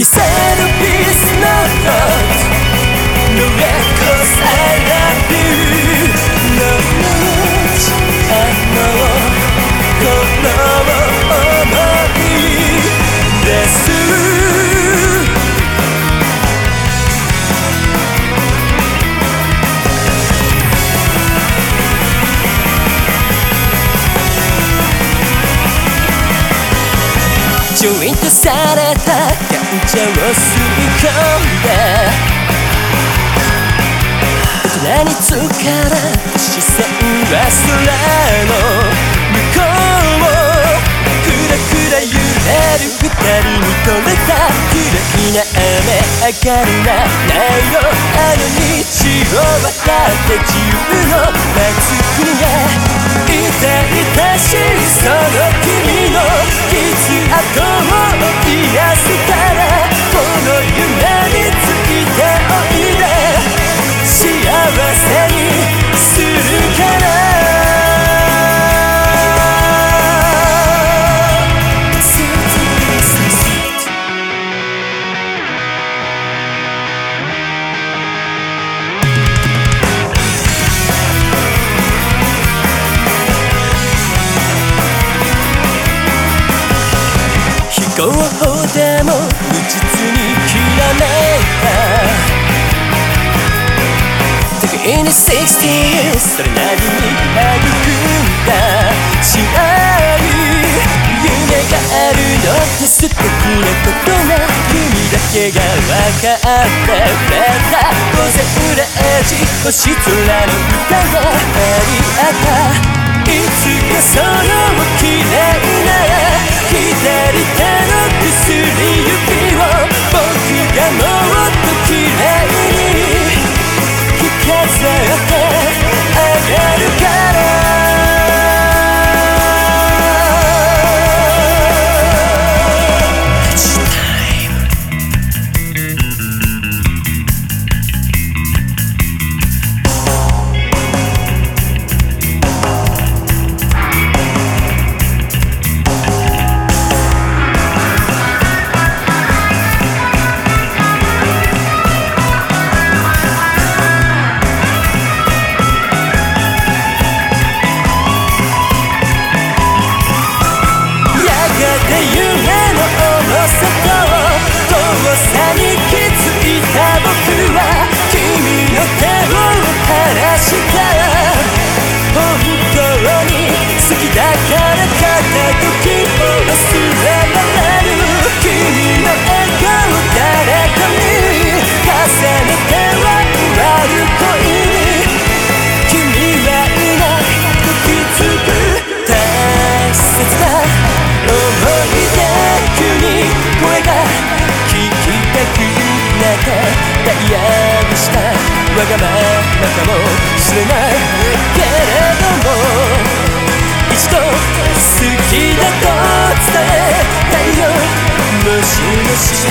He said a peace not No echoes された感情を吸い込んで大人に疲れ視線は空の向こうくらくら揺れる二人に止めた。綺麗な雨上がりな。ないよあの道を渡って自由の待つ国が痛々しい。その君の傷跡合法でも無実にきらめいた時に60それなりに育んだしない夢があるのって素敵なことが君だけが分かってくれた午前0時星空の歌がありあったいつかその綺麗な yeah. わがままかもしれないけれども一度好きだと伝えたいよもしもし。